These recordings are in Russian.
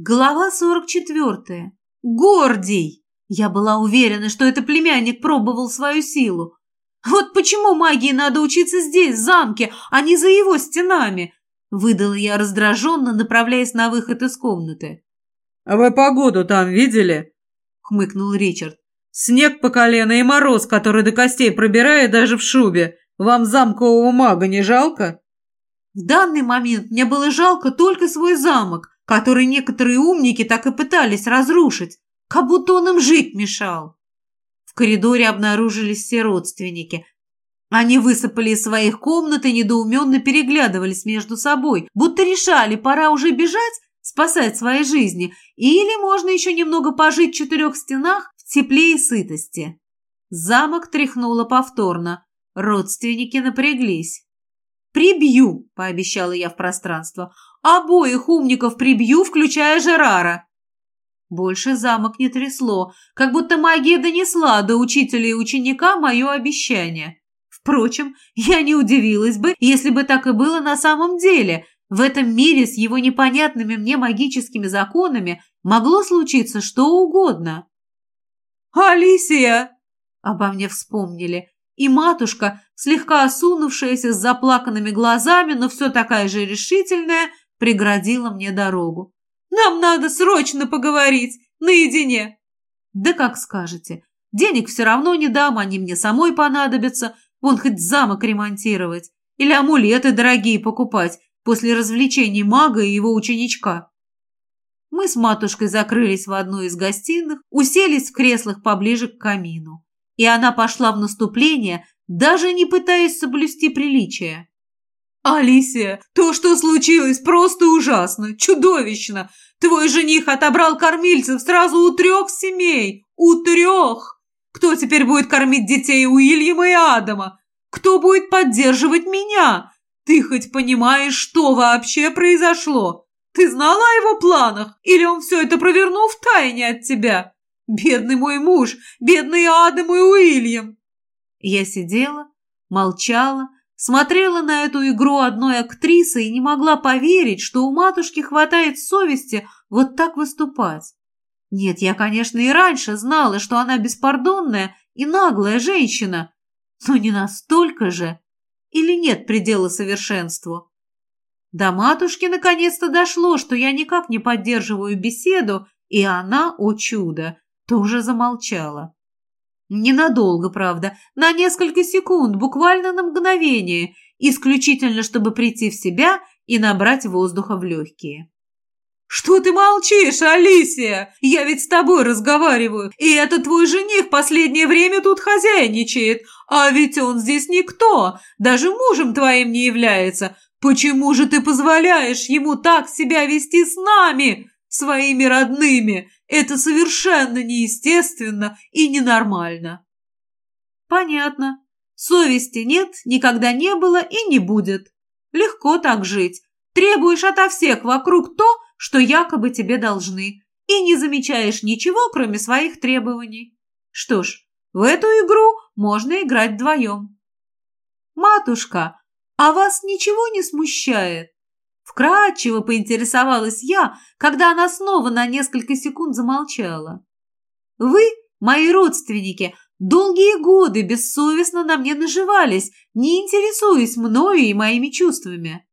Глава 44. Гордий! Я была уверена, что это племянник пробовал свою силу. Вот почему магии надо учиться здесь, в замке, а не за его стенами? Выдала я раздраженно, направляясь на выход из комнаты. «А вы погоду там видели?» — хмыкнул Ричард. «Снег по колено и мороз, который до костей пробирает даже в шубе. Вам замкового мага не жалко?» В данный момент мне было жалко только свой замок, который некоторые умники так и пытались разрушить, как будто он им жить мешал. В коридоре обнаружились все родственники. Они высыпали из своих комнат и недоуменно переглядывались между собой, будто решали, пора уже бежать, спасать свои жизни, или можно еще немного пожить в четырех стенах в тепле и сытости. Замок тряхнуло повторно. Родственники напряглись. «Прибью», — пообещала я в пространство. Обоих умников прибью, включая Жерара. Больше замок не трясло, как будто магия донесла до учителя и ученика мое обещание. Впрочем, я не удивилась бы, если бы так и было на самом деле. В этом мире с его непонятными мне магическими законами могло случиться что угодно. «Алисия!» Обо мне вспомнили. И матушка, слегка осунувшаяся с заплаканными глазами, но все такая же решительная, преградила мне дорогу. «Нам надо срочно поговорить, наедине!» «Да как скажете. Денег все равно не дам, они мне самой понадобятся. Вон хоть замок ремонтировать. Или амулеты дорогие покупать после развлечений мага и его ученичка». Мы с матушкой закрылись в одной из гостиных, уселись в креслах поближе к камину. И она пошла в наступление, даже не пытаясь соблюсти приличие. «Алисия, то, что случилось, просто ужасно, чудовищно. Твой жених отобрал кормильцев сразу у трех семей. У трех! Кто теперь будет кормить детей Уильяма и Адама? Кто будет поддерживать меня? Ты хоть понимаешь, что вообще произошло? Ты знала о его планах? Или он все это провернул в тайне от тебя? Бедный мой муж, бедный Адам и Уильям!» Я сидела, молчала, Смотрела на эту игру одной актрисы и не могла поверить, что у матушки хватает совести вот так выступать. Нет, я, конечно, и раньше знала, что она беспардонная и наглая женщина, но не настолько же. Или нет предела совершенству? До матушки наконец-то дошло, что я никак не поддерживаю беседу, и она, о чудо, тоже замолчала. Ненадолго, правда, на несколько секунд, буквально на мгновение, исключительно чтобы прийти в себя и набрать воздуха в легкие. «Что ты молчишь, Алисия? Я ведь с тобой разговариваю, и это твой жених последнее время тут хозяйничает, а ведь он здесь никто, даже мужем твоим не является. Почему же ты позволяешь ему так себя вести с нами, своими родными? Это совершенно неестественно и ненормально. Понятно. Совести нет, никогда не было и не будет. Легко так жить. Требуешь ото всех вокруг то, что якобы тебе должны, и не замечаешь ничего, кроме своих требований. Что ж, в эту игру можно играть вдвоем. «Матушка, а вас ничего не смущает?» Вкратчиво поинтересовалась я, когда она снова на несколько секунд замолчала. «Вы, мои родственники, долгие годы бессовестно на мне наживались, не интересуясь мною и моими чувствами.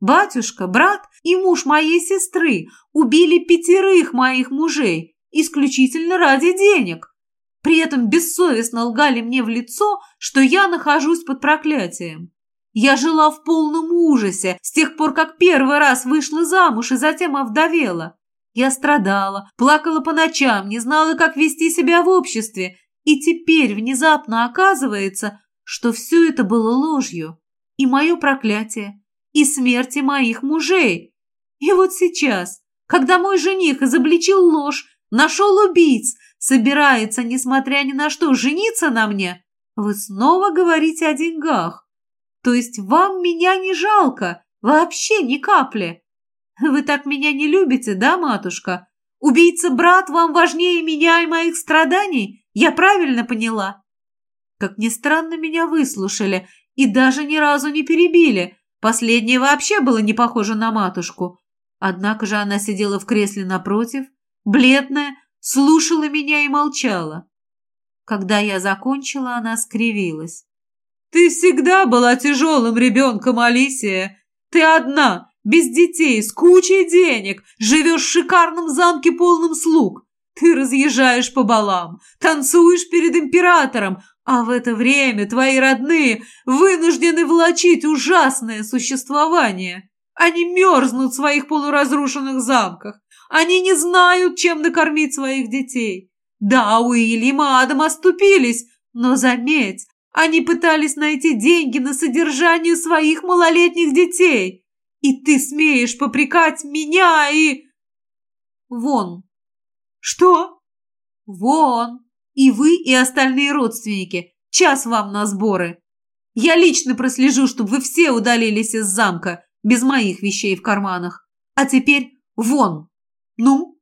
Батюшка, брат и муж моей сестры убили пятерых моих мужей исключительно ради денег. При этом бессовестно лгали мне в лицо, что я нахожусь под проклятием. Я жила в полном ужасе с тех пор, как первый раз вышла замуж и затем овдовела. Я страдала, плакала по ночам, не знала, как вести себя в обществе, и теперь внезапно оказывается, что все это было ложью. И мое проклятие, и смерти моих мужей. И вот сейчас, когда мой жених изобличил ложь, нашел убийц, собирается, несмотря ни на что, жениться на мне, вы снова говорите о деньгах. То есть вам меня не жалко? Вообще ни капли? Вы так меня не любите, да, матушка? Убийца-брат вам важнее меня и моих страданий? Я правильно поняла? Как ни странно, меня выслушали и даже ни разу не перебили. Последнее вообще было не похоже на матушку. Однако же она сидела в кресле напротив, бледная, слушала меня и молчала. Когда я закончила, она скривилась. «Ты всегда была тяжелым ребенком, Алисия. Ты одна, без детей, с кучей денег, живешь в шикарном замке полном слуг. Ты разъезжаешь по балам, танцуешь перед императором, а в это время твои родные вынуждены влачить ужасное существование. Они мерзнут в своих полуразрушенных замках. Они не знают, чем накормить своих детей. Да, Уильям и Адам оступились, но заметь, они пытались найти деньги на содержание своих малолетних детей. И ты смеешь попрекать меня и... Вон. Что? Вон. И вы, и остальные родственники. Час вам на сборы. Я лично прослежу, чтобы вы все удалились из замка, без моих вещей в карманах. А теперь вон. Ну?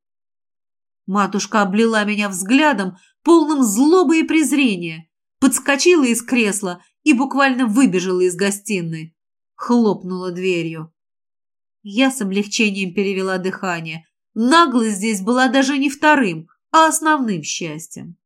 Матушка облила меня взглядом, полным злобы и презрения, подскочила из кресла и буквально выбежала из гостиной. Хлопнула дверью. Я с облегчением перевела дыхание. Наглость здесь была даже не вторым, а основным счастьем.